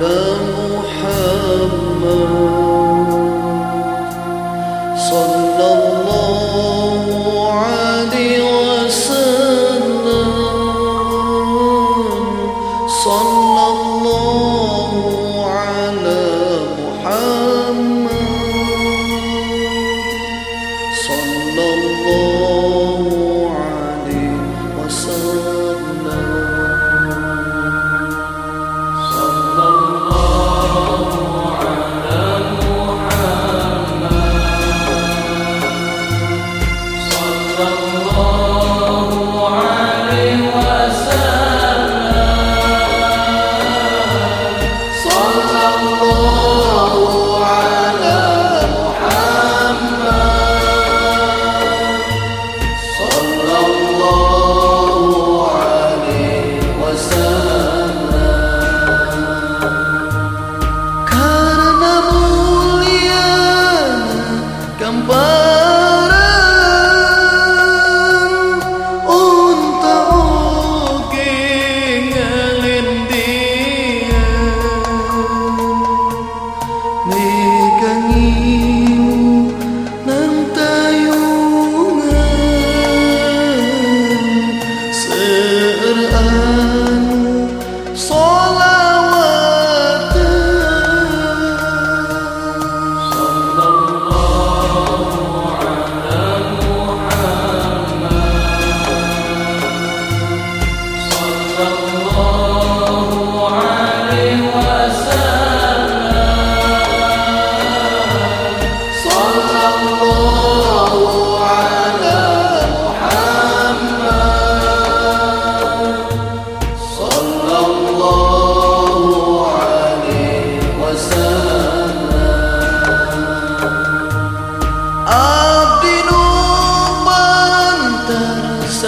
Lebur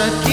aquí.